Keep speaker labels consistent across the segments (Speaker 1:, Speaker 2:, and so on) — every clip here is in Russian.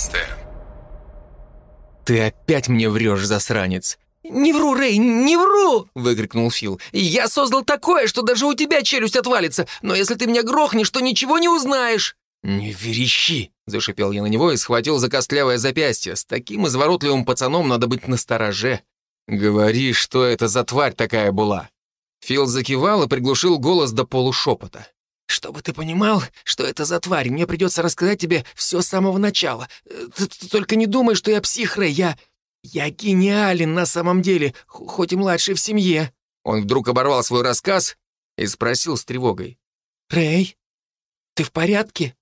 Speaker 1: 14
Speaker 2: «Ты опять мне врешь, засранец!»
Speaker 3: «Не вру, Рэй, не вру!» — выкрикнул Фил. «Я создал такое, что даже у тебя челюсть отвалится, но если ты меня грохнешь, то ничего не узнаешь!»
Speaker 2: «Не верещи!» — зашипел я на него и схватил за костлявое запястье. «С таким изворотливым пацаном надо быть настороже. Говори, что это за тварь такая была!» Фил закивал и приглушил голос до полушепота.
Speaker 3: «Чтобы ты понимал, что это за тварь, мне придется рассказать тебе все с самого начала. Э, ты, ты только не думай, что я псих, Рэй, я... я гениален на самом деле, хоть и младший в семье».
Speaker 2: Он вдруг оборвал свой рассказ и спросил с тревогой.
Speaker 3: «Рэй, ты в порядке?»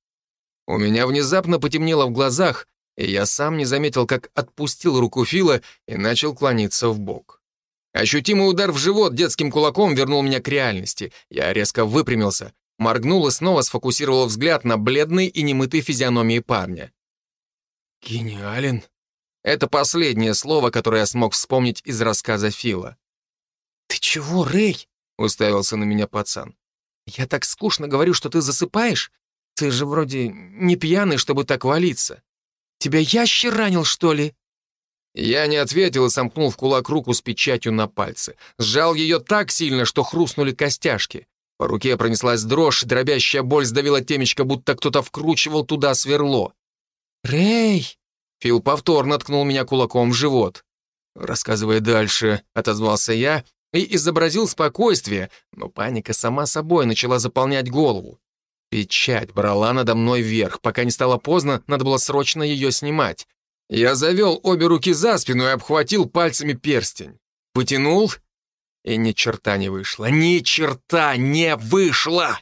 Speaker 2: У меня внезапно потемнело в глазах, и я сам не заметил, как отпустил руку Фила и начал клониться в бок. Ощутимый удар в живот детским кулаком вернул меня к реальности. Я резко выпрямился, моргнул и снова сфокусировал взгляд на бледной и немытой физиономии парня. «Гениален?» Это последнее слово, которое я смог вспомнить из рассказа Фила.
Speaker 3: «Ты чего, Рэй?» — уставился на меня пацан. «Я так скучно говорю, что ты засыпаешь? Ты же вроде не пьяный, чтобы так валиться. Тебя ящер ранил, что ли?»
Speaker 2: Я не ответил и сомкнул в кулак руку с печатью на пальце. Сжал ее так сильно, что хрустнули костяшки. По руке пронеслась дрожь, дробящая боль сдавила темечко, будто кто-то вкручивал туда сверло.
Speaker 3: «Рэй!»
Speaker 2: Фил повторно ткнул меня кулаком в живот. «Рассказывай дальше», — отозвался я и изобразил спокойствие, но паника сама собой начала заполнять голову. Печать брала надо мной вверх. Пока не стало поздно, надо было срочно ее снимать. Я завел обе руки за спину и обхватил пальцами перстень. Потянул, и ни черта не вышло. Ни черта не вышло!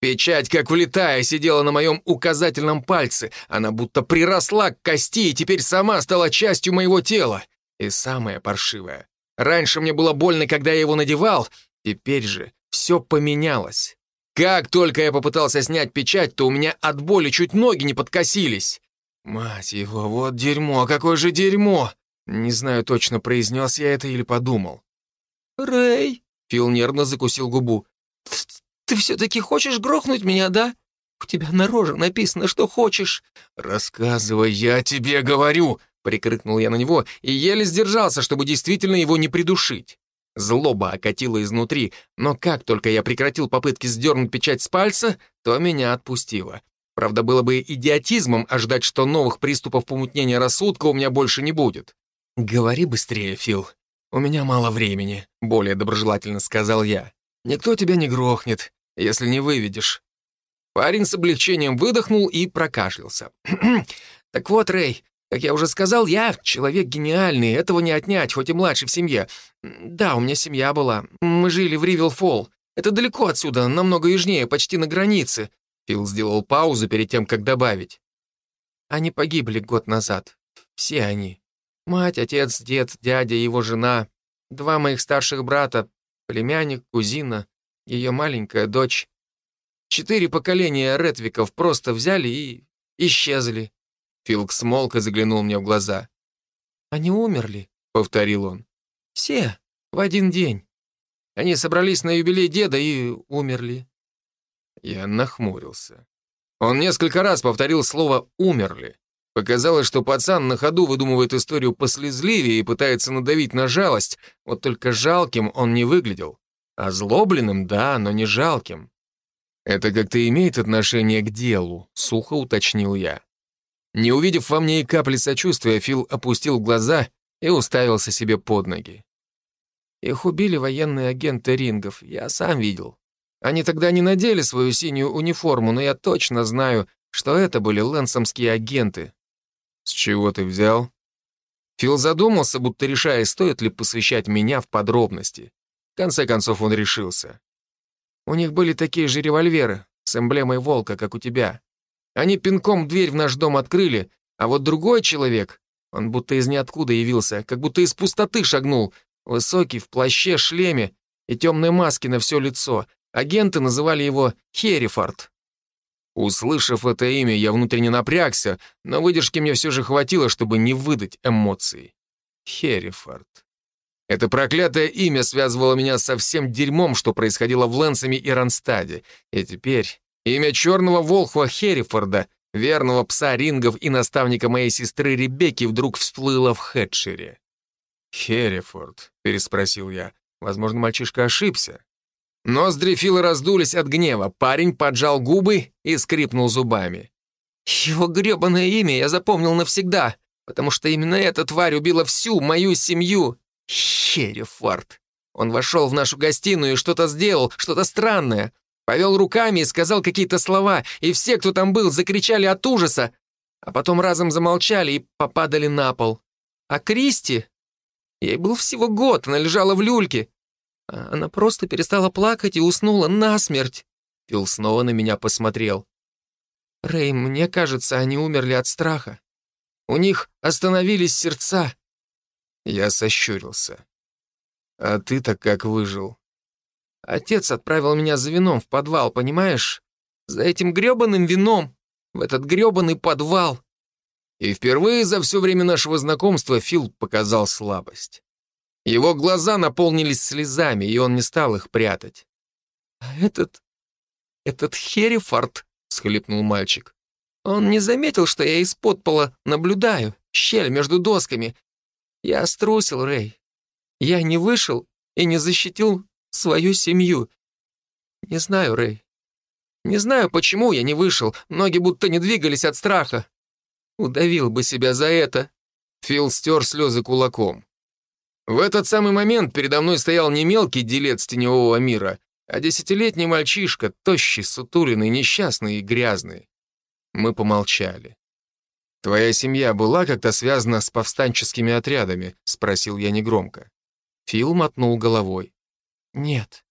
Speaker 2: Печать, как влетая, сидела на моем указательном пальце. Она будто приросла к кости и теперь сама стала частью моего тела. И самое паршивое. Раньше мне было больно, когда я его надевал, теперь же все поменялось. Как только я попытался снять печать, то у меня от боли чуть ноги не подкосились. Мать его, вот дерьмо, какое же дерьмо! Не знаю точно, произнес я это или подумал.
Speaker 3: «Рэй!» — Фил нервно закусил губу. «Ты все-таки хочешь грохнуть меня, да? У тебя на роже написано, что хочешь».
Speaker 2: «Рассказывай, я тебе говорю!» — прикрикнул я на него и еле сдержался, чтобы действительно его не придушить. Злоба окатила изнутри, но как только я прекратил попытки сдернуть печать с пальца, то меня отпустило. Правда, было бы идиотизмом ожидать, что новых приступов помутнения рассудка у меня больше не будет. «Говори быстрее, Фил. У меня мало времени», — более доброжелательно сказал я. «Никто тебя не грохнет, если не выведешь». Парень с облегчением выдохнул и прокашлялся. «Так вот, Рэй, как я уже сказал, я человек гениальный, этого не отнять, хоть и младший в семье. Да, у меня семья была. Мы жили в Ривилл-Фолл. Это далеко отсюда, намного южнее, почти на границе». Фил сделал паузу перед тем, как добавить. «Они погибли год назад. Все они. Мать, отец, дед, дядя, его жена, два моих старших брата, племянник, кузина, ее маленькая дочь. Четыре поколения Редвиков просто взяли и исчезли. Филк смолк и заглянул мне в глаза. «Они умерли», — повторил он. «Все, в один день. Они собрались на юбилей деда и умерли». Я нахмурился. Он несколько раз повторил слово «умерли». Показалось, что пацан на ходу выдумывает историю послезливее и пытается надавить на жалость, вот только жалким он не выглядел. Озлобленным, да, но не жалким. «Это как-то имеет отношение к делу», — сухо уточнил я. Не увидев во мне и капли сочувствия, Фил опустил глаза и уставился себе под ноги. Их убили военные агенты рингов, я сам видел. Они тогда не надели свою синюю униформу, но я точно знаю, что это были лэнсомские агенты. С чего ты взял? Фил задумался, будто решая, стоит ли посвящать меня в подробности. В конце концов он решился. У них были такие же револьверы с эмблемой волка, как у тебя. Они пинком дверь в наш дом открыли, а вот другой человек, он будто из ниоткуда явился, как будто из пустоты шагнул, высокий, в плаще, шлеме и темной маске на все лицо. Агенты называли его Херрифорд. Услышав это имя, я внутренне напрягся, но выдержки мне все же хватило, чтобы не выдать эмоций. Херрифорд. Это проклятое имя связывало меня со всем дерьмом, что происходило в Лэнсами и Ронстаде. И теперь Имя черного волхва Херрифорда верного пса рингов и наставника моей сестры Ребекки, вдруг всплыло в Хэтшире. «Херрифорд», — переспросил я. Возможно, мальчишка ошибся. Ноздри Фила раздулись от гнева. Парень поджал губы и скрипнул зубами.
Speaker 3: «Его грёбаное имя я запомнил навсегда, потому что именно эта тварь убила всю мою семью. Херрифорд. Он вошел в нашу гостиную и что-то сделал, что-то странное. Повел руками и сказал какие-то слова, и все, кто там был, закричали от ужаса, а потом разом замолчали и попадали на пол. А Кристи? Ей был всего год, она лежала в люльке. Она просто перестала плакать и уснула насмерть. Фил снова на меня посмотрел. «Рэй, мне кажется, они умерли от страха. У них остановились сердца».
Speaker 2: Я сощурился. «А ты-то как выжил?»
Speaker 3: Отец отправил меня за вином в подвал, понимаешь? За этим грёбаным вином, в этот грёбаный подвал.
Speaker 2: И впервые за все время нашего знакомства Фил показал слабость. Его глаза наполнились слезами, и он не стал их прятать.
Speaker 3: «А этот... этот Херрифорд», — схлипнул мальчик. «Он не заметил, что я из-под пола наблюдаю, щель между досками. Я струсил, Рэй. Я не вышел и не защитил свою семью. Не знаю, Рэй. Не знаю, почему я не вышел. Ноги будто не двигались от страха. Удавил бы себя за это.
Speaker 2: Фил стер слезы кулаком. В этот самый момент передо мной стоял не мелкий делец теневого мира, а десятилетний мальчишка, тощий, сутулиный, несчастный и грязный. Мы помолчали. «Твоя семья была как-то связана с повстанческими отрядами?» — спросил я негромко. Фил мотнул головой.
Speaker 3: «Нет.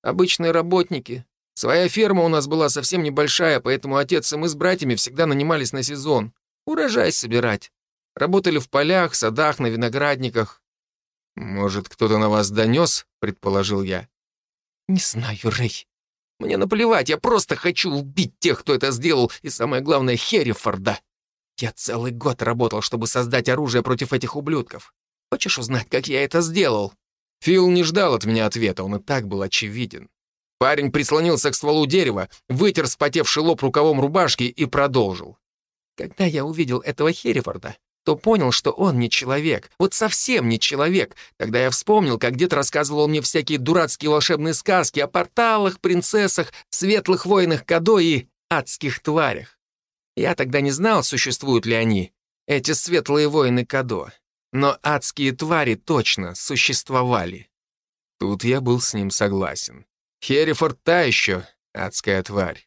Speaker 3: Обычные работники. Своя ферма у нас была совсем небольшая, поэтому отец и мы с братьями всегда нанимались на сезон. Урожай собирать. Работали в полях, садах, на виноградниках».
Speaker 2: «Может, кто-то на вас донес?» — предположил я.
Speaker 3: «Не знаю, Рэй. Мне наплевать, я просто хочу убить тех, кто это сделал, и самое главное, Херрифорда. Я целый год работал, чтобы создать оружие против этих ублюдков. Хочешь узнать, как я это сделал?»
Speaker 2: Фил не ждал от меня ответа, он и так был очевиден. Парень прислонился к стволу дерева, вытер спотевший лоб рукавом рубашки и продолжил.
Speaker 3: «Когда я увидел этого Херрифорда, то понял, что он не человек, вот совсем не человек. Тогда я вспомнил, как дед рассказывал мне всякие дурацкие волшебные сказки о порталах, принцессах, светлых воинах Кадо и адских тварях. Я тогда не знал, существуют ли они, эти светлые воины Кадо. Но адские твари точно существовали.
Speaker 2: Тут я был с ним согласен. Херрифорд та еще адская тварь.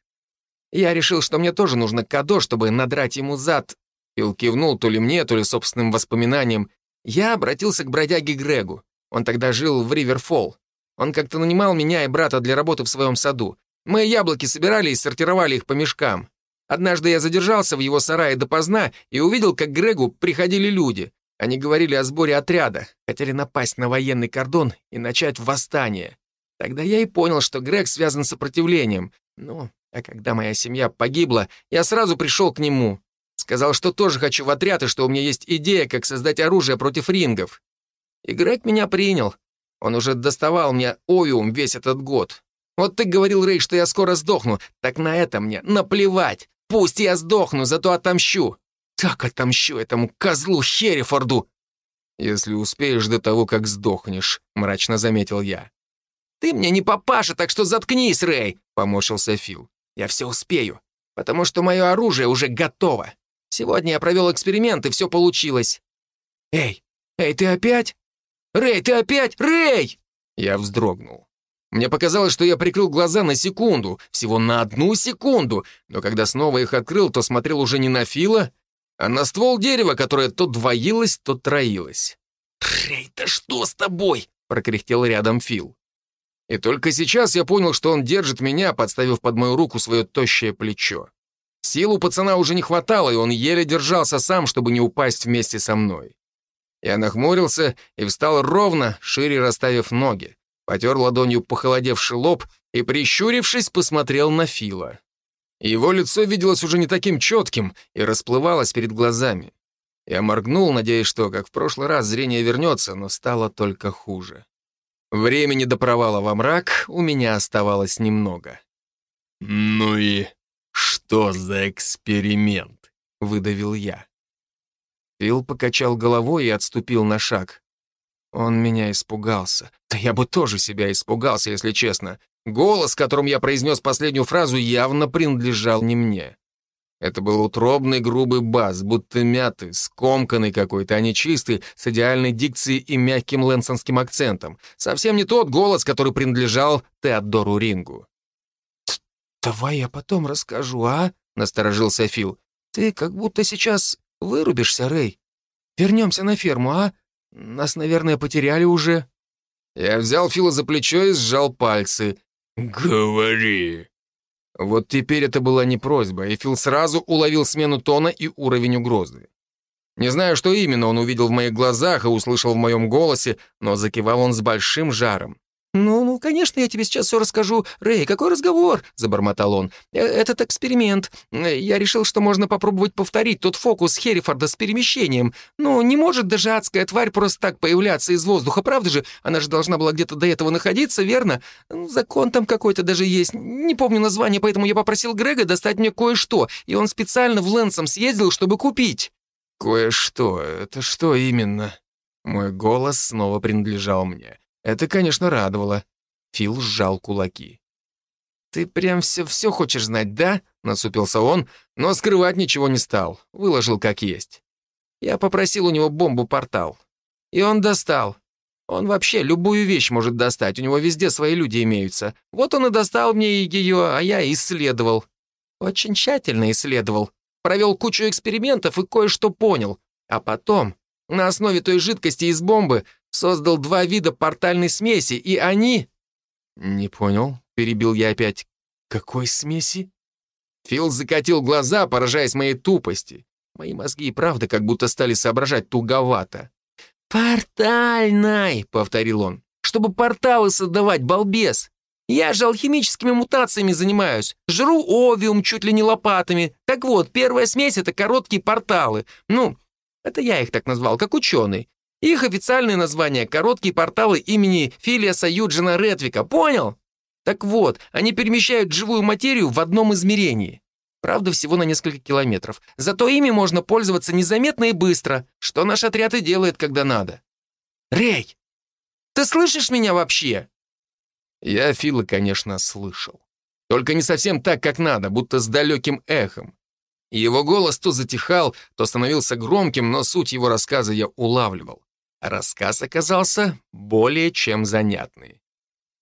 Speaker 3: Я решил, что мне тоже нужно кадо, чтобы надрать ему зад. Фил кивнул то ли мне, то ли собственным воспоминаниям. Я обратился к бродяге Грегу. Он тогда жил в Риверфолл. Он как-то нанимал меня и брата для работы в своем саду. Мы яблоки собирали и сортировали их по мешкам. Однажды я задержался в его сарае допоздна и увидел, как к Грегу приходили люди. Они говорили о сборе отряда, хотели напасть на военный кордон и начать восстание. Тогда я и понял, что Грег связан с сопротивлением. Ну, а когда моя семья погибла, я сразу пришел к нему. Сказал, что тоже хочу в отряд и что у меня есть идея, как создать оружие против рингов. И Грег меня принял. Он уже доставал мне овиум весь этот год. Вот ты говорил, Рэй, что я скоро сдохну. Так на это мне наплевать. Пусть я сдохну, зато отомщу так отомщу этому козлу Херрифорду!»
Speaker 2: «Если успеешь до того, как сдохнешь», — мрачно заметил я.
Speaker 3: «Ты мне не папаша, так что заткнись, Рэй!» — поморщился Фил. «Я все успею, потому что мое оружие уже готово. Сегодня я провел эксперимент, и все получилось. Эй, эй, ты опять? Рэй, ты опять? Рэй!»
Speaker 2: Я вздрогнул. Мне показалось, что я прикрыл глаза на секунду, всего на одну секунду, но когда снова их открыл, то смотрел уже не на Фила, а на ствол дерева, которое то двоилось, то троилось.
Speaker 3: «Рэй, да что с тобой?» — прокряхтел рядом Фил.
Speaker 2: И только сейчас я понял, что он держит меня, подставив под мою руку свое тощее плечо. Сил у пацана уже не хватало, и он еле держался сам, чтобы не упасть вместе со мной. Я нахмурился и встал ровно, шире расставив ноги, потер ладонью похолодевший лоб и, прищурившись, посмотрел на Фила. Его лицо виделось уже не таким четким и расплывалось перед глазами. Я моргнул, надеясь, что, как в прошлый раз, зрение вернется, но стало только хуже. Времени до провала во мрак у меня оставалось немного.
Speaker 1: «Ну и что?»
Speaker 2: «Что за эксперимент?» — выдавил я.
Speaker 3: Фил покачал головой и отступил на шаг. Он меня испугался. Да я бы тоже себя испугался, если честно. Голос, которым я произнес последнюю фразу, явно принадлежал не мне. Это был утробный грубый бас, будто мятый, скомканный какой-то, а не чистый, с идеальной дикцией и мягким лэнсонским акцентом. Совсем не тот голос, который принадлежал Теодору Рингу. «Давай я потом расскажу, а?» — насторожился Фил. «Ты как будто сейчас вырубишься, Рэй. Вернемся на ферму, а? Нас, наверное, потеряли уже».
Speaker 2: Я взял Фила за плечо и сжал пальцы. «Говори». Вот теперь это была не просьба, и Фил сразу уловил смену тона и уровень угрозы. Не знаю, что именно он увидел в моих глазах и услышал в моем голосе, но закивал он с большим жаром.
Speaker 3: «Ну, ну, конечно, я тебе сейчас все расскажу. Рэй, какой разговор?» — забормотал он. «Э, «Этот эксперимент. Я решил, что можно попробовать повторить тот фокус Херрифорда с перемещением. Ну, не может даже адская тварь просто так появляться из воздуха, правда же? Она же должна была где-то до этого находиться, верно? Ну, закон там какой-то даже есть. Не помню название, поэтому я попросил Грега достать мне кое-что, и он специально в Лэнсом съездил, чтобы купить».
Speaker 2: «Кое-что? Это что именно?» Мой голос снова принадлежал мне. Это, конечно, радовало. Фил сжал кулаки.
Speaker 3: «Ты прям все-все хочешь знать, да?» — насупился он, но скрывать ничего не стал, выложил как есть. Я попросил у него бомбу-портал. И он достал. Он вообще любую вещь может достать, у него везде свои люди имеются. Вот он и достал мне ее, а я исследовал. Очень тщательно исследовал. Провел кучу экспериментов и кое-что понял. А потом, на основе той жидкости из бомбы, создал два вида портальной смеси, и они...»
Speaker 2: «Не понял», — перебил я опять. «Какой смеси?»
Speaker 3: Фил закатил глаза, поражаясь моей тупости. Мои мозги и правда как будто стали соображать туговато. «Портальной!» — повторил он. «Чтобы порталы создавать, балбес! Я же алхимическими мутациями занимаюсь. Жру овиум чуть ли не лопатами. Так вот, первая смесь — это короткие порталы. Ну, это я их так назвал, как ученый. Их официальное название — короткие порталы имени Филиаса Юджина Редвика, понял? Так вот, они перемещают живую материю в одном измерении. Правда, всего на несколько километров. Зато ими можно пользоваться незаметно и быстро, что наш отряд и делает, когда надо. Рей, ты слышишь меня вообще?
Speaker 2: Я Фила, конечно, слышал. Только не совсем так, как надо, будто с далеким эхом. Его голос то затихал, то становился громким, но суть его рассказа я улавливал. Рассказ оказался более чем занятный.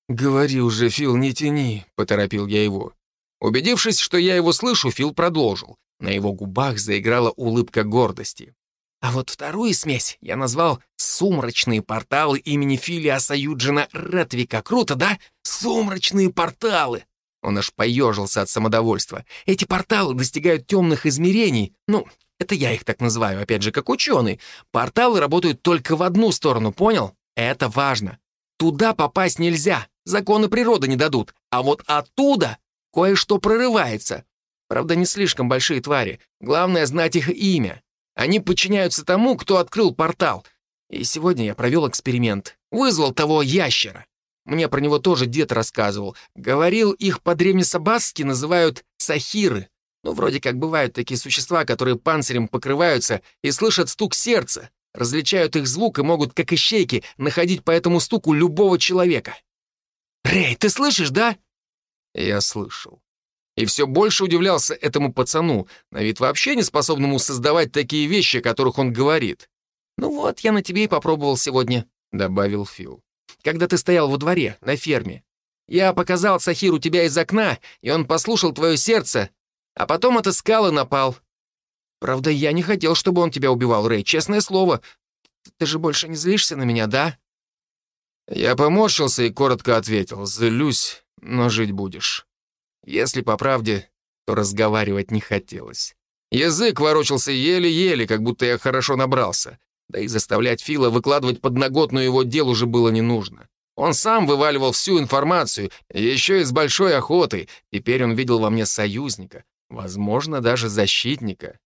Speaker 3: «Говори уже, Фил, не тяни», — поторопил я его.
Speaker 2: Убедившись, что я его слышу, Фил продолжил. На его губах заиграла улыбка гордости.
Speaker 3: А вот вторую смесь я назвал «Сумрачные порталы» имени Филиаса Юджина Ретвика. Круто, да? Сумрачные порталы! Он аж поежился от самодовольства. Эти порталы достигают темных измерений. Ну, это я их так называю, опять же, как ученый. Порталы работают только в одну сторону, понял? Это важно. Туда попасть нельзя, законы природы не дадут. А вот оттуда кое-что прорывается. Правда, не слишком большие твари. Главное — знать их имя. Они подчиняются тому, кто открыл портал. И сегодня я провел эксперимент. Вызвал того ящера. Мне про него тоже дед рассказывал. Говорил, их по-древнесабасски называют сахиры. Ну, вроде как бывают такие существа, которые панцирем покрываются и слышат стук сердца, различают их звук и могут, как ищейки, находить по этому стуку любого человека. «Рэй, ты слышишь, да?»
Speaker 2: Я слышал. И все больше удивлялся этому пацану, на вид вообще не способному создавать такие вещи, о которых он говорит.
Speaker 3: «Ну вот, я на тебе и попробовал сегодня», — добавил Фил. «Когда ты стоял во дворе, на ферме. Я показал Сахиру тебя из окна, и он послушал твое сердце, а потом отыскал и напал. Правда, я не хотел, чтобы он тебя убивал, Рэй, честное слово. Ты же больше не злишься на меня, да?»
Speaker 2: Я поморщился и коротко ответил. «Злюсь, но жить будешь». Если по правде, то разговаривать не хотелось. Язык ворочался еле-еле, как будто я хорошо набрался. Да и заставлять Фила выкладывать подноготную его дел уже было не нужно. Он сам вываливал всю информацию, еще и с большой охотой. Теперь он видел во мне союзника, возможно, даже защитника.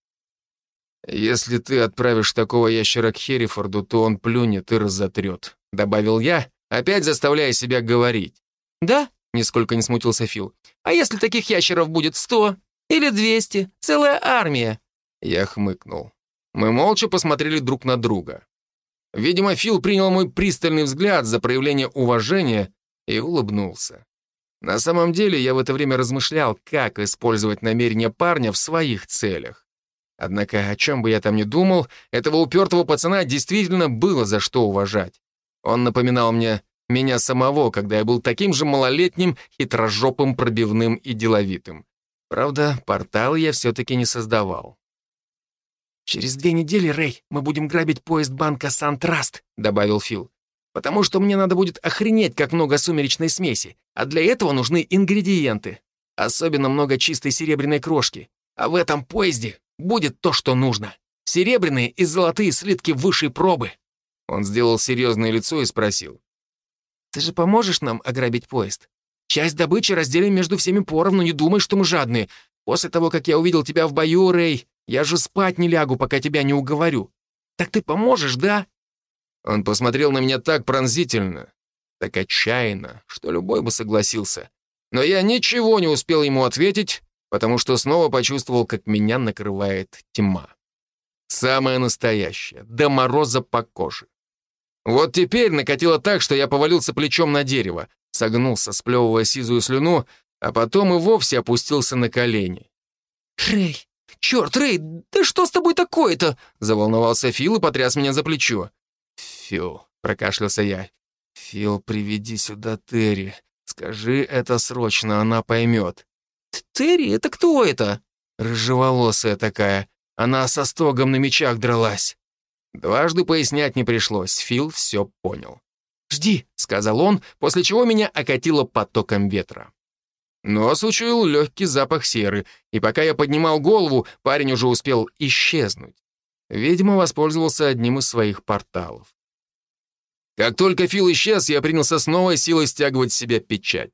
Speaker 2: «Если ты отправишь такого ящера к Херрифорду, то он плюнет и разотрет», — добавил я, опять заставляя себя говорить.
Speaker 3: «Да?» — нисколько не смутился Фил. «А если таких ящеров будет сто? Или двести. Целая армия».
Speaker 2: Я хмыкнул. Мы молча посмотрели друг на друга. Видимо, Фил принял мой пристальный взгляд за проявление уважения и улыбнулся. На самом деле, я в это время размышлял, как использовать намерения парня в своих целях. Однако, о чем бы я там ни думал, этого упертого пацана действительно было за что уважать. Он напоминал мне меня самого, когда я был таким же малолетним, хитрожопым, пробивным и деловитым. Правда, портал я все-таки не создавал.
Speaker 3: «Через две недели, Рэй, мы будем грабить поезд банка «Сантраст», — добавил Фил. «Потому что мне надо будет охренеть, как много сумеречной смеси, а для этого нужны ингредиенты. Особенно много чистой серебряной крошки. А в этом поезде будет то, что нужно. Серебряные и золотые слитки высшей пробы».
Speaker 2: Он сделал серьезное лицо и спросил.
Speaker 3: «Ты же поможешь нам ограбить поезд? Часть добычи разделим между всеми поровну, не думай, что мы жадные. После того, как я увидел тебя в бою, Рэй, я же спать не лягу, пока тебя не уговорю. Так ты поможешь, да?»
Speaker 2: Он посмотрел на меня так пронзительно, так отчаянно, что любой бы согласился. Но я ничего не успел ему ответить, потому что снова почувствовал, как меня накрывает тьма. Самая настоящая, до мороза по коже. Вот теперь накатило так, что я повалился плечом на дерево, согнулся, сплевывая сизую слюну, а потом и вовсе опустился на колени.
Speaker 3: «Рэй, черт, Рэй, да что с тобой такое-то?»
Speaker 2: Заволновался Фил и потряс меня за плечо. «Фил», — прокашлялся я. «Фил, приведи сюда Терри. Скажи это срочно, она поймет».
Speaker 3: «Терри? Это кто это?»
Speaker 2: «Рыжеволосая такая. Она со стогом на мечах дралась». Дважды пояснять не пришлось, Фил все понял.
Speaker 3: «Жди», —
Speaker 2: сказал он, после чего меня окатило потоком ветра. Нос учуял легкий запах серы, и пока я поднимал голову, парень уже успел исчезнуть. Видимо, воспользовался одним из своих порталов. Как только Фил исчез, я принялся с новой силой стягивать с себя печать.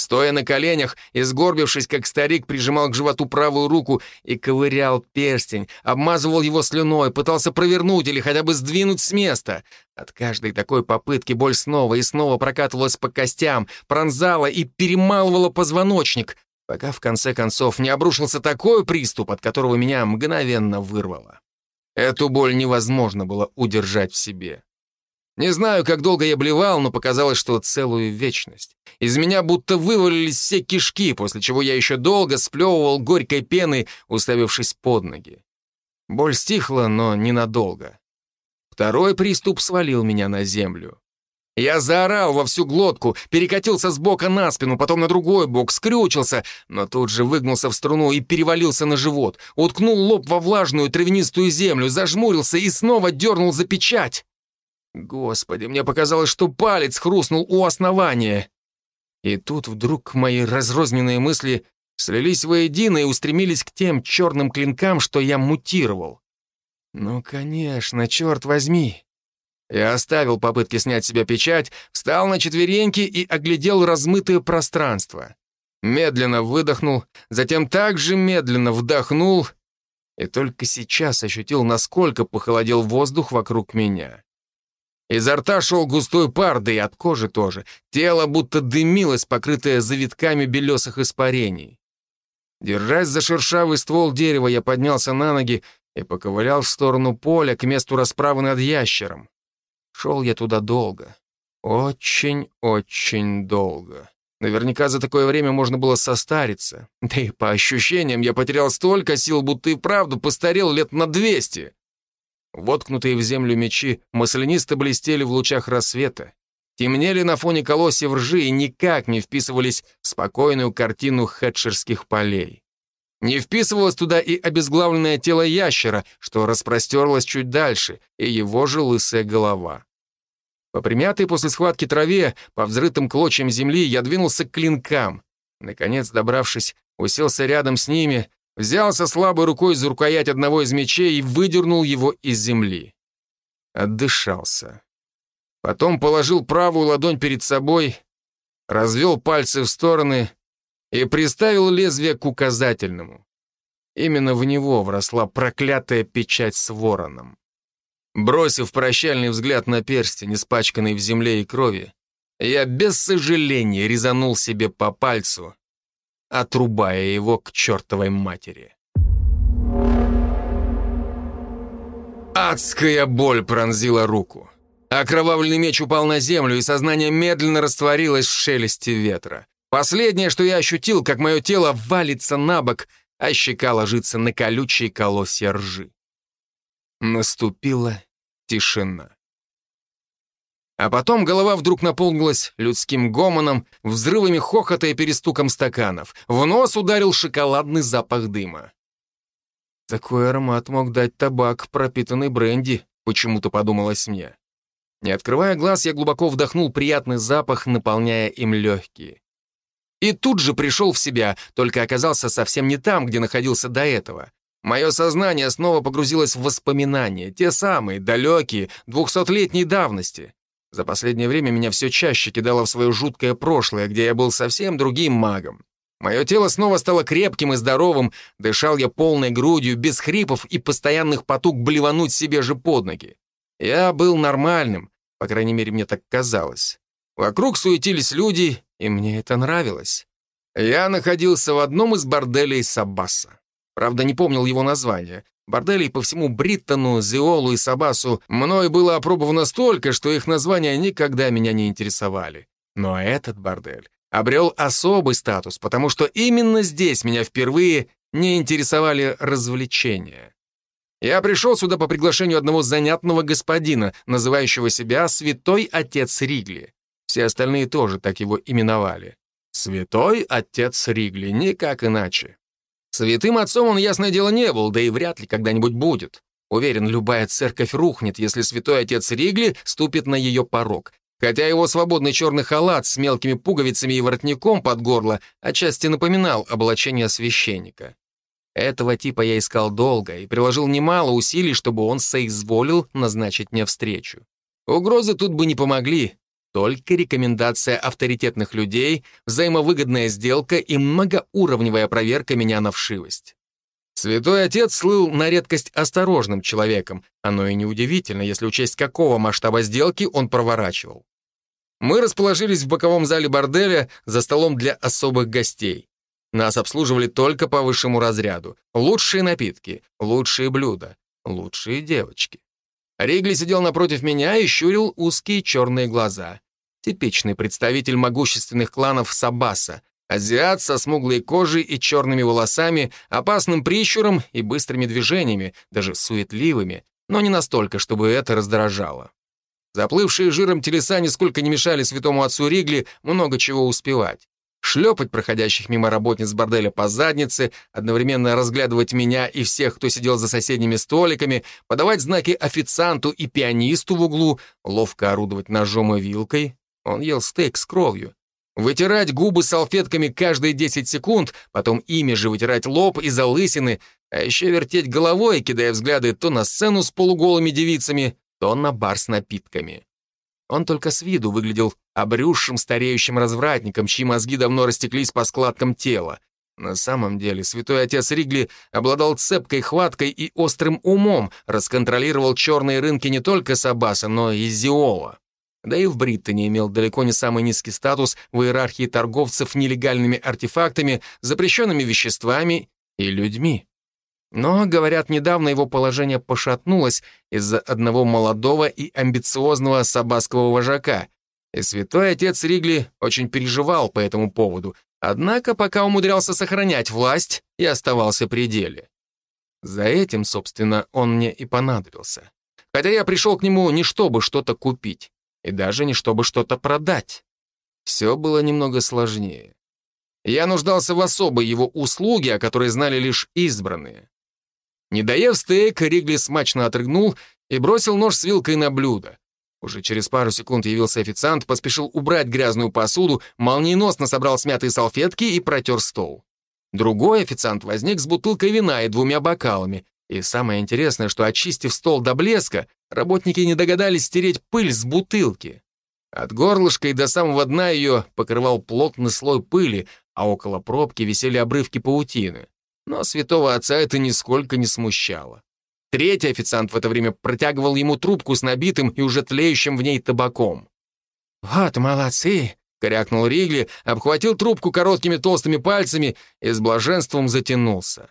Speaker 2: Стоя на коленях и сгорбившись, как старик, прижимал к животу правую руку и ковырял перстень, обмазывал его слюной, пытался провернуть или хотя бы сдвинуть с места. От каждой такой попытки боль снова и снова прокатывалась по костям, пронзала и перемалывала позвоночник, пока в конце концов не обрушился такой приступ, от которого меня мгновенно вырвало. Эту боль невозможно было удержать в себе. Не знаю, как долго я блевал, но показалось, что целую вечность. Из меня будто вывалились все кишки, после чего я еще долго сплевывал горькой пеной, уставившись под ноги. Боль стихла, но ненадолго. Второй приступ свалил меня на землю. Я заорал во всю глотку, перекатился с бока на спину, потом на другой бок, скрючился, но тут же выгнулся в струну и перевалился на живот, уткнул лоб во влажную травянистую землю, зажмурился и снова дернул за печать. Господи, мне показалось, что палец хрустнул у основания. И тут вдруг мои разрозненные мысли слились воедино и устремились к тем черным клинкам, что я мутировал. Ну, конечно, черт возьми. Я оставил попытки снять себя печать, встал на четвереньки и оглядел размытое пространство. Медленно выдохнул, затем также медленно вдохнул и только сейчас ощутил, насколько похолодел воздух вокруг меня. Изо рта шел густой пар, да и от кожи тоже. Тело будто дымилось, покрытое завитками белесых испарений. Держась за шершавый ствол дерева, я поднялся на ноги и поковылял в сторону поля к месту расправы над ящером. Шел я туда долго. Очень-очень долго. Наверняка за такое время можно было состариться. Да и по ощущениям я потерял столько сил, будто и правду постарел лет на двести. Воткнутые в землю мечи маслянисто блестели в лучах рассвета, темнели на фоне колосьев ржи и никак не вписывались в спокойную картину хедшерских полей. Не вписывалось туда и обезглавленное тело ящера, что распростерлось чуть дальше, и его же лысая голова. По примятой после схватки траве, по взрытым клочьям земли, я двинулся к клинкам. Наконец, добравшись, уселся рядом с ними, взялся слабой рукой за рукоять одного из мечей и выдернул его из земли. Отдышался. Потом положил правую ладонь перед собой, развел пальцы в стороны и приставил лезвие к указательному. Именно в него вросла проклятая печать с вороном. Бросив прощальный взгляд на перстень, испачканный в земле и крови, я без сожаления резанул себе по пальцу отрубая его к чертовой матери. Адская боль пронзила руку. Окровавленный меч упал на землю, и сознание медленно растворилось в шелесте ветра. Последнее, что я ощутил, как мое тело валится на бок, а щека ложится на колючие колосья ржи. Наступила тишина. А потом голова вдруг наполнилась людским гомоном, взрывами хохота и перестуком стаканов. В нос ударил шоколадный запах дыма. Такой аромат мог дать табак, пропитанный бренди, почему-то подумалось мне. Не открывая глаз, я глубоко вдохнул приятный запах, наполняя им легкие. И тут же пришел в себя, только оказался совсем не там, где находился до этого. Мое сознание снова погрузилось в воспоминания, те самые, далекие, двухсотлетней давности. За последнее время меня все чаще кидало в свое жуткое прошлое, где я был совсем другим магом. Мое тело снова стало крепким и здоровым, дышал я полной грудью, без хрипов и постоянных потуг блевануть себе же под ноги. Я был нормальным, по крайней мере, мне так казалось. Вокруг суетились люди, и мне это нравилось. Я находился в одном из борделей Сабаса. Правда, не помнил его название. Борделей по всему Бриттону, Зиолу и Сабасу мной было опробовано столько, что их названия никогда меня не интересовали. Но этот бордель обрел особый статус, потому что именно здесь меня впервые не интересовали развлечения. Я пришел сюда по приглашению одного занятного господина, называющего себя Святой Отец Ригли. Все остальные тоже так его именовали. Святой Отец Ригли, никак иначе. Святым отцом он, ясное дело, не был, да и вряд ли когда-нибудь будет. Уверен, любая церковь рухнет, если святой отец Ригли ступит на ее порог. Хотя его свободный черный халат с мелкими пуговицами и воротником под горло отчасти напоминал облачение священника. Этого типа я искал долго и приложил немало усилий, чтобы он соизволил назначить мне встречу. Угрозы тут бы не помогли, только рекомендация авторитетных людей, взаимовыгодная сделка и многоуровневая проверка меня на вшивость. Святой Отец слыл на редкость осторожным человеком. Оно и неудивительно, если учесть, какого масштаба сделки он проворачивал. Мы расположились в боковом зале борделя за столом для особых гостей. Нас обслуживали только по высшему разряду. Лучшие напитки, лучшие блюда, лучшие девочки. Ригли сидел напротив меня и щурил узкие черные глаза. Типичный представитель могущественных кланов Сабаса. Азиат со смуглой кожей и черными волосами, опасным прищуром и быстрыми движениями, даже суетливыми, но не настолько, чтобы это раздражало. Заплывшие жиром телеса нисколько не мешали святому отцу Ригли много чего успевать шлепать проходящих мимо работниц борделя по заднице, одновременно разглядывать меня и всех, кто сидел за соседними столиками, подавать знаки официанту и пианисту в углу, ловко орудовать ножом и вилкой. Он ел стейк с кровью. Вытирать губы салфетками каждые 10 секунд, потом ими же вытирать лоб и залысины, а еще вертеть головой, кидая взгляды то на сцену с полуголыми девицами, то на бар с напитками. Он только с виду выглядел обрюзшим стареющим развратником, чьи мозги давно растеклись по складкам тела. На самом деле, святой отец Ригли обладал цепкой хваткой и острым умом, расконтролировал черные рынки не только Сабаса, но и Зиола. Да и в Бриттоне имел далеко не самый низкий статус в иерархии торговцев нелегальными артефактами, запрещенными веществами и людьми. Но, говорят, недавно его положение пошатнулось из-за одного молодого и амбициозного сабасского вожака, и святой отец Ригли очень переживал по этому поводу, однако пока умудрялся сохранять власть и оставался при деле. За этим, собственно, он мне и понадобился. Хотя я пришел к нему не чтобы что-то купить, и даже не чтобы что-то продать. Все было немного сложнее. Я нуждался в особой его услуге, о которой знали лишь избранные. Не доев стейк, Ригли смачно отрыгнул и бросил нож с вилкой на блюдо. Уже через пару секунд явился официант, поспешил убрать грязную посуду, молниеносно собрал смятые салфетки и протер стол. Другой официант возник с бутылкой вина и двумя бокалами. И самое интересное, что, очистив стол до блеска, работники не догадались стереть пыль с бутылки. От горлышка и до самого дна ее покрывал плотный слой пыли, а около пробки висели обрывки паутины. Но святого отца это нисколько не смущало. Третий официант в это время протягивал ему трубку с набитым и уже тлеющим в ней табаком.
Speaker 3: «Вот молодцы!
Speaker 2: — крякнул Ригли, обхватил трубку короткими толстыми пальцами и с блаженством затянулся.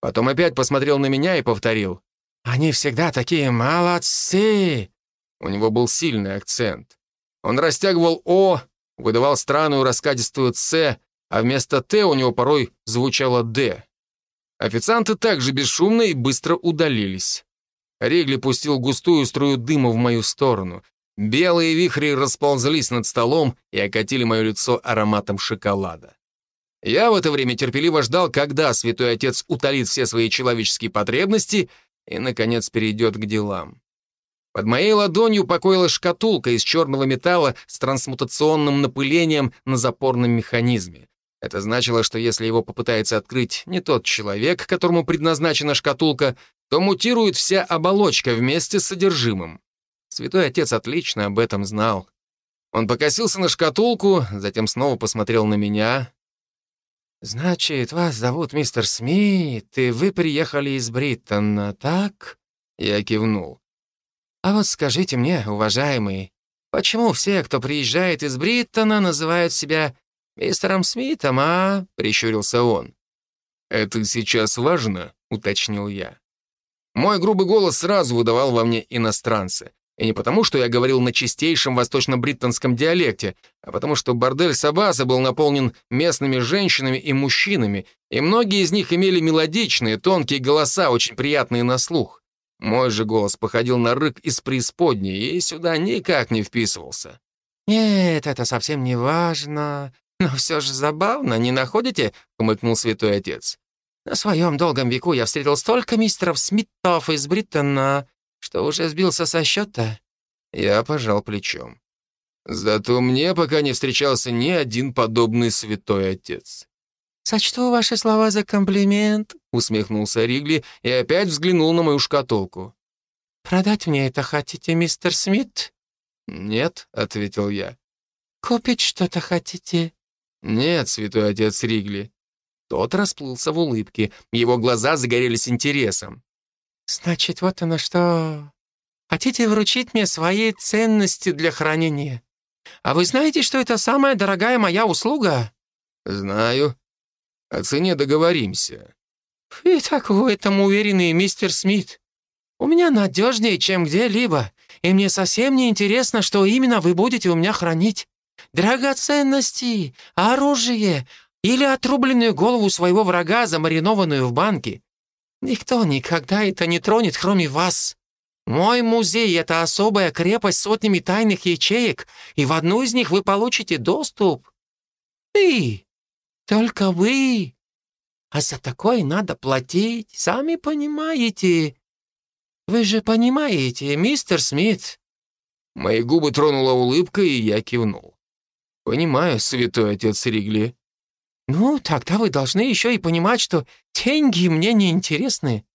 Speaker 2: Потом опять посмотрел на меня и повторил.
Speaker 3: «Они всегда такие молодцы!»
Speaker 2: У него был сильный акцент. Он растягивал «о», выдавал странную раскадистую «ц», а вместо «т» у него порой звучало «д». Официанты также бесшумно и быстро удалились. Ригли пустил густую струю дыма в мою сторону. Белые вихри расползлись над столом и окатили мое лицо ароматом шоколада. Я в это время терпеливо ждал, когда святой отец утолит все свои человеческие потребности и, наконец, перейдет к делам. Под моей ладонью покоилась шкатулка из черного металла с трансмутационным напылением на запорном механизме. Это значило, что если его попытается открыть не тот человек, которому предназначена шкатулка, то мутирует вся оболочка вместе с содержимым. Святой Отец отлично об этом знал. Он покосился на шкатулку, затем снова посмотрел на меня.
Speaker 3: «Значит, вас зовут мистер Смит, и вы приехали из Бриттона, так?»
Speaker 2: Я кивнул.
Speaker 3: «А вот скажите мне, уважаемый, почему все, кто приезжает из Бриттона, называют себя «Мистером Смитом, а?» — прищурился он.
Speaker 2: «Это сейчас важно?» — уточнил я. Мой грубый голос сразу выдавал во мне иностранца. И не потому, что я говорил на чистейшем восточно-бриттонском диалекте, а потому что бордель Сабаса был наполнен местными женщинами и мужчинами, и многие из них имели мелодичные, тонкие голоса, очень приятные на слух. Мой же голос походил на рык из преисподней и сюда никак не вписывался.
Speaker 3: «Нет, это совсем не важно. «Но все же забавно, не находите?» — хмыкнул святой отец. «На своем долгом веку я встретил столько мистеров Смитов из Бриттона, что уже сбился со счета».
Speaker 2: Я пожал плечом. Зато мне пока не встречался ни один подобный святой отец.
Speaker 3: «Сочту ваши слова за комплимент», — усмехнулся Ригли и опять взглянул на мою шкатулку. «Продать мне это хотите, мистер Смит?»
Speaker 2: «Нет», — ответил я.
Speaker 3: «Купить что-то хотите?»
Speaker 2: «Нет, святой отец Ригли». Тот расплылся в улыбке, его глаза загорелись интересом.
Speaker 3: «Значит, вот оно что. Хотите вручить мне свои ценности для хранения? А вы знаете, что это самая дорогая моя услуга?»
Speaker 2: «Знаю. О цене договоримся».
Speaker 3: «Вы так в этом уверены, мистер Смит. У меня надежнее, чем где-либо, и мне совсем не интересно, что именно вы будете у меня хранить. Драгоценности, оружие или отрубленную голову своего врага, замаринованную в банке. Никто никогда это не тронет, кроме вас. Мой музей — это особая крепость с сотнями тайных ячеек, и в одну из них вы получите доступ. Ты, только вы. А за такое надо платить, сами понимаете. Вы же понимаете, мистер Смит?»
Speaker 2: Мои губы тронула улыбка, и я кивнул. «Понимаю, святой отец Ригли».
Speaker 3: «Ну, тогда вы должны еще и понимать, что деньги мне не интересны.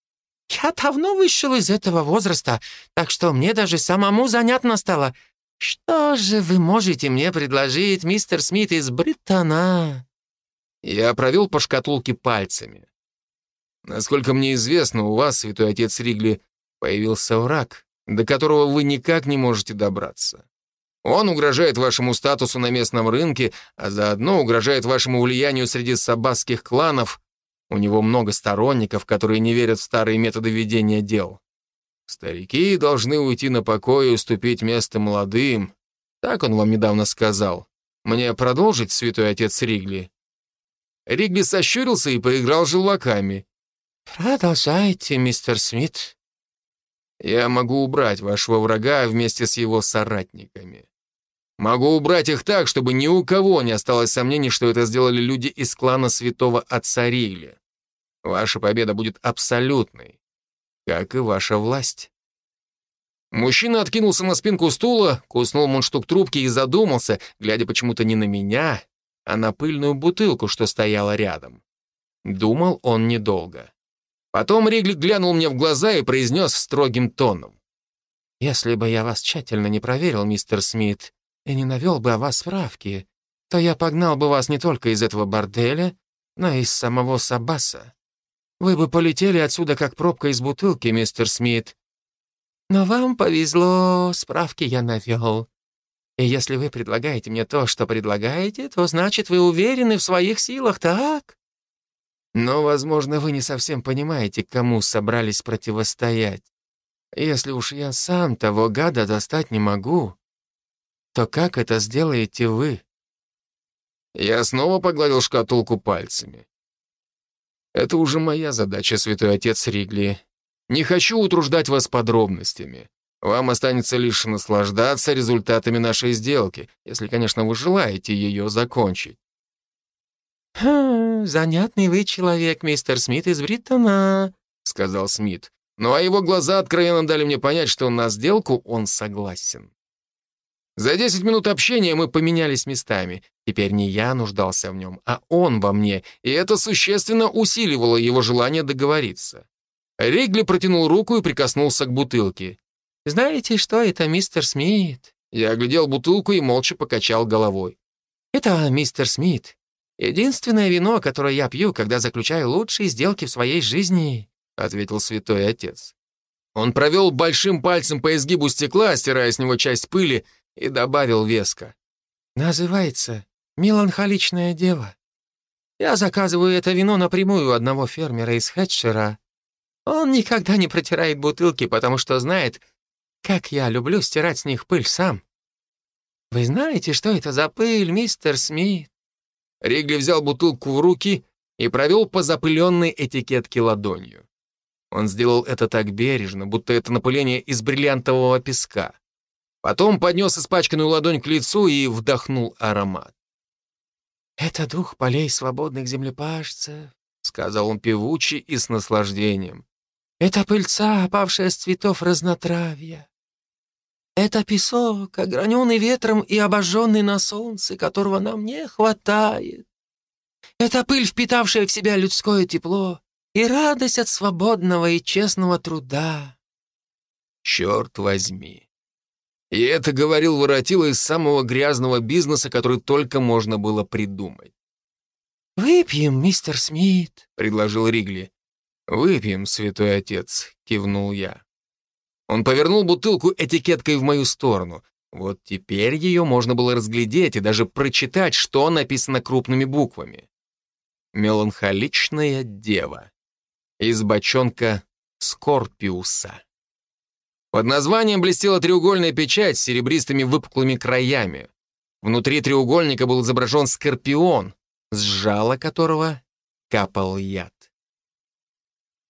Speaker 3: Я давно вышел из этого возраста, так что мне даже самому занятно стало. Что же вы можете мне предложить, мистер Смит из Бриттона?»
Speaker 2: Я провел по шкатулке пальцами. Насколько мне известно, у вас, святой отец Ригли, появился враг, до которого вы никак не можете добраться. Он угрожает вашему статусу на местном рынке, а заодно угрожает вашему влиянию среди сабасских кланов. У него много сторонников, которые не верят в старые методы ведения дел. Старики должны уйти на покой и уступить место молодым. Так он вам недавно сказал. Мне продолжить, святой отец Ригли?» Ригли сощурился и поиграл желваками.
Speaker 3: «Продолжайте, мистер Смит».
Speaker 2: «Я могу убрать вашего врага вместе с его соратниками. Могу убрать их так, чтобы ни у кого не осталось сомнений, что это сделали люди из клана святого отца Ригли. Ваша победа будет абсолютной, как и ваша власть. Мужчина откинулся на спинку стула, куснул мундштук трубки и задумался, глядя почему-то не на меня, а на пыльную бутылку, что стояла рядом. Думал он недолго. Потом Ригли глянул мне в глаза и произнес строгим тоном.
Speaker 3: «Если бы я вас тщательно не проверил, мистер Смит, и не навел бы о вас справки, то я погнал бы вас не только из этого борделя, но и из самого Сабаса. Вы бы полетели отсюда, как пробка из бутылки, мистер Смит. Но вам повезло, справки я навел. И если вы предлагаете мне то, что предлагаете, то значит, вы уверены в своих силах, так? Но, возможно, вы не совсем понимаете, кому собрались противостоять. Если уж я сам того гада достать не могу, то как это сделаете вы?
Speaker 2: Я снова погладил шкатулку пальцами. Это уже моя задача, святой отец Ригли. Не хочу утруждать вас подробностями. Вам останется лишь наслаждаться результатами нашей сделки, если, конечно, вы желаете ее закончить.
Speaker 3: «Хм, занятный вы человек, мистер Смит из Бриттона», — сказал Смит.
Speaker 2: Ну а его глаза откровенно дали мне понять, что на сделку он согласен. За 10 минут общения мы поменялись местами. Теперь не я нуждался в нем, а он во мне, и это существенно усиливало его желание договориться. Ригли протянул руку и прикоснулся к бутылке.
Speaker 3: «Знаете, что это, мистер Смит?»
Speaker 2: Я оглядел бутылку и молча покачал головой.
Speaker 3: «Это мистер Смит. Единственное вино, которое я пью, когда заключаю лучшие сделки в своей жизни», — ответил святой отец.
Speaker 2: Он провел большим пальцем по изгибу стекла, стирая с него часть пыли, и добавил веско.
Speaker 3: «Называется «Меланхоличное дело». Я заказываю это вино напрямую у одного фермера из Хэтчера. Он никогда не протирает бутылки, потому что знает, как я люблю стирать с них пыль сам. Вы знаете, что это за пыль, мистер Смит?»
Speaker 2: Ригли взял бутылку в руки и провел по запыленной этикетке ладонью. Он сделал это так бережно, будто это напыление из бриллиантового песка. Потом поднес испачканную ладонь к лицу и вдохнул аромат.
Speaker 3: «Это дух полей свободных землепашцев», — сказал он певучий и с наслаждением. «Это пыльца, опавшая с цветов разнотравья. Это песок, ограненный ветром и обожженный на солнце, которого нам не хватает. Это пыль, впитавшая в себя людское тепло и радость от свободного и честного труда».
Speaker 2: «Черт возьми!» И это говорил воротило из самого грязного бизнеса, который только можно было придумать.
Speaker 3: «Выпьем, мистер Смит», —
Speaker 2: предложил Ригли. «Выпьем, святой отец», — кивнул я. Он повернул бутылку этикеткой в мою сторону. Вот теперь ее можно было разглядеть и даже прочитать, что написано крупными буквами. «Меланхоличная дева» из бочонка Скорпиуса. Под названием блестела треугольная печать с серебристыми выпуклыми краями. Внутри треугольника был изображен скорпион, с жала которого капал яд.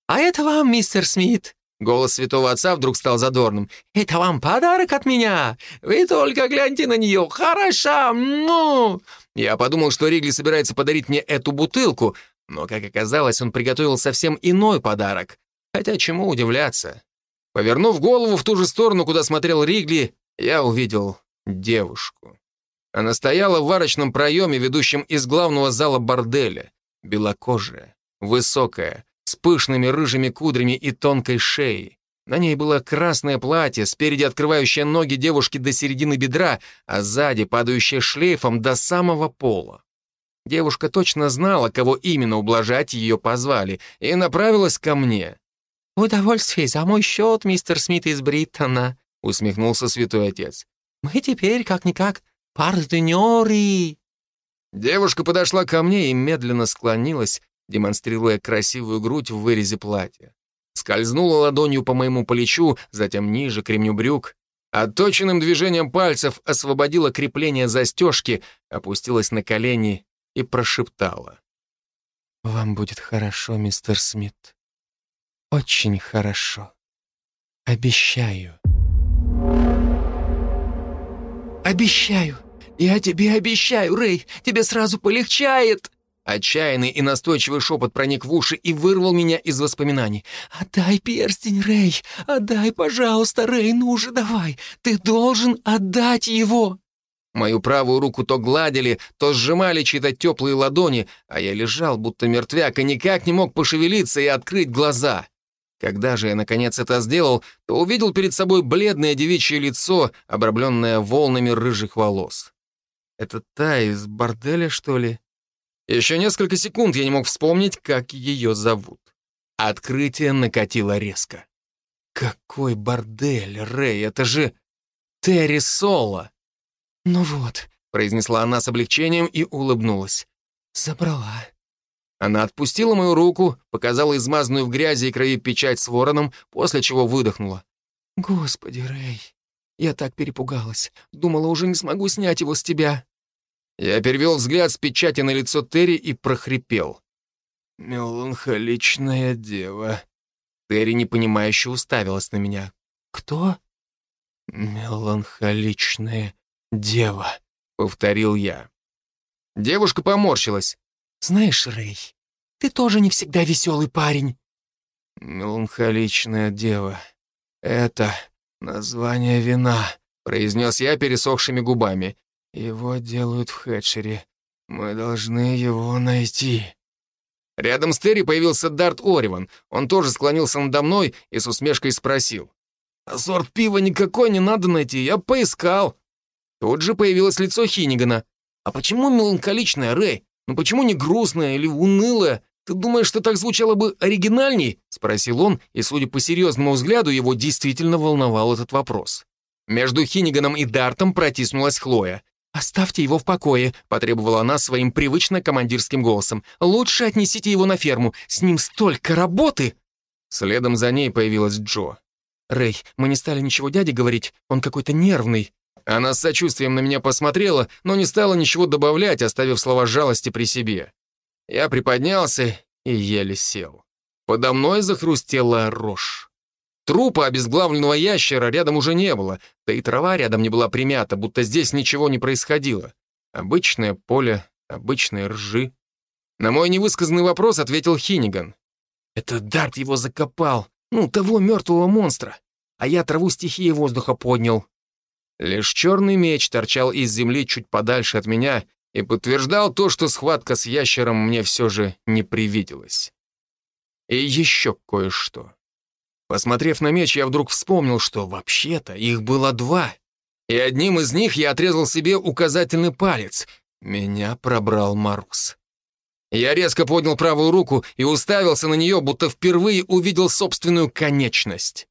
Speaker 3: «А это вам, мистер Смит!» Голос святого отца вдруг стал задорным. «Это вам подарок от меня! Вы только гляньте на нее! Хороша! Ну!»
Speaker 2: Я подумал, что Ригли собирается подарить мне эту бутылку, но, как оказалось, он приготовил совсем иной подарок. Хотя чему удивляться? Повернув голову в ту же сторону, куда смотрел Ригли, я увидел девушку. Она стояла в варочном проеме, ведущем из главного зала борделя. Белокожая, высокая, с пышными рыжими кудрями и тонкой шеей. На ней было красное платье, спереди открывающее ноги девушки до середины бедра, а сзади падающее шлейфом до самого пола. Девушка точно знала, кого именно ублажать ее позвали, и направилась ко мне.
Speaker 3: «Удовольствие за мой счет, мистер Смит из Бриттона», — усмехнулся святой отец. «Мы теперь, как-никак, партнеры».
Speaker 2: Девушка подошла ко мне и медленно склонилась, демонстрируя красивую грудь в вырезе платья. Скользнула ладонью по моему плечу, затем ниже, к ремню брюк. Отточенным движением пальцев освободила крепление застежки, опустилась на колени и прошептала.
Speaker 3: «Вам будет хорошо, мистер Смит очень хорошо. Обещаю. Обещаю. Я тебе обещаю, Рэй, тебе сразу полегчает.
Speaker 2: Отчаянный и настойчивый шепот проник в уши и вырвал меня из воспоминаний.
Speaker 3: «Отдай перстень, Рэй! Отдай, пожалуйста, Рэй, ну же давай! Ты должен отдать его!»
Speaker 2: Мою правую руку то гладили, то сжимали чьи-то теплые ладони, а я лежал, будто мертвяк, и никак не мог пошевелиться и открыть глаза. Когда же я, наконец, это сделал, то увидел перед собой бледное девичье лицо, обрамленное волнами рыжих волос. Это та из борделя, что ли? Еще несколько секунд я не мог вспомнить, как ее зовут. Открытие накатило резко. Какой бордель, Рэй, это же Терри Соло.
Speaker 3: «Ну вот», — произнесла она с облегчением и улыбнулась. «Забрала».
Speaker 2: Она отпустила мою руку, показала измазанную в грязи и крови печать с вороном, после чего выдохнула.
Speaker 3: «Господи, Рэй, я так перепугалась. Думала, уже не смогу снять его с тебя».
Speaker 2: Я перевел взгляд с печати на лицо Терри и прохрипел. «Меланхоличная дева». Терри непонимающе уставилась на меня.
Speaker 3: «Кто?»
Speaker 2: «Меланхоличная дева», — повторил я. Девушка поморщилась.
Speaker 3: «Знаешь, Рэй, ты тоже не всегда веселый парень».
Speaker 2: «Меланхоличная дева. Это название вина», — произнес я пересохшими губами. «Его делают в Хэтчере. Мы должны его найти». Рядом с Терри появился Дарт Ориван. Он тоже склонился надо мной и с усмешкой спросил. «А сорт пива никакой не надо найти, я поискал». Тут же появилось лицо Хинигана. «А почему меланхоличная, Рэй? Ну почему не грустная или унылая? Ты думаешь, что так звучало бы оригинальней?» — спросил он, и, судя по серьезному взгляду, его действительно волновал этот вопрос. Между Хиниганом и Дартом протиснулась Хлоя.
Speaker 3: «Оставьте его в покое», — потребовала она своим привычно командирским голосом. «Лучше отнесите его на ферму. С ним столько работы!»
Speaker 2: Следом за ней появилась Джо.
Speaker 3: «Рэй, мы не стали ничего дяде говорить. Он какой-то нервный».
Speaker 2: Она с сочувствием на меня посмотрела, но не стала ничего добавлять, оставив слова жалости при себе. Я приподнялся и еле сел. Подо мной захрустела рожь. Трупа обезглавленного ящера рядом уже не было, да и трава рядом не была примята, будто здесь ничего не происходило. Обычное поле, обычные ржи. На мой невысказанный вопрос ответил Хиниган. «Это Дарт его закопал, ну, того мертвого монстра, а я траву стихии воздуха поднял». Лишь черный меч торчал из земли чуть подальше от меня и подтверждал то, что схватка с ящером мне все же не привиделась. И еще кое-что. Посмотрев на меч, я вдруг вспомнил, что вообще-то их было два. И одним из них я отрезал себе указательный палец. Меня пробрал Марус. Я резко поднял правую руку и уставился на нее, будто впервые увидел собственную конечность.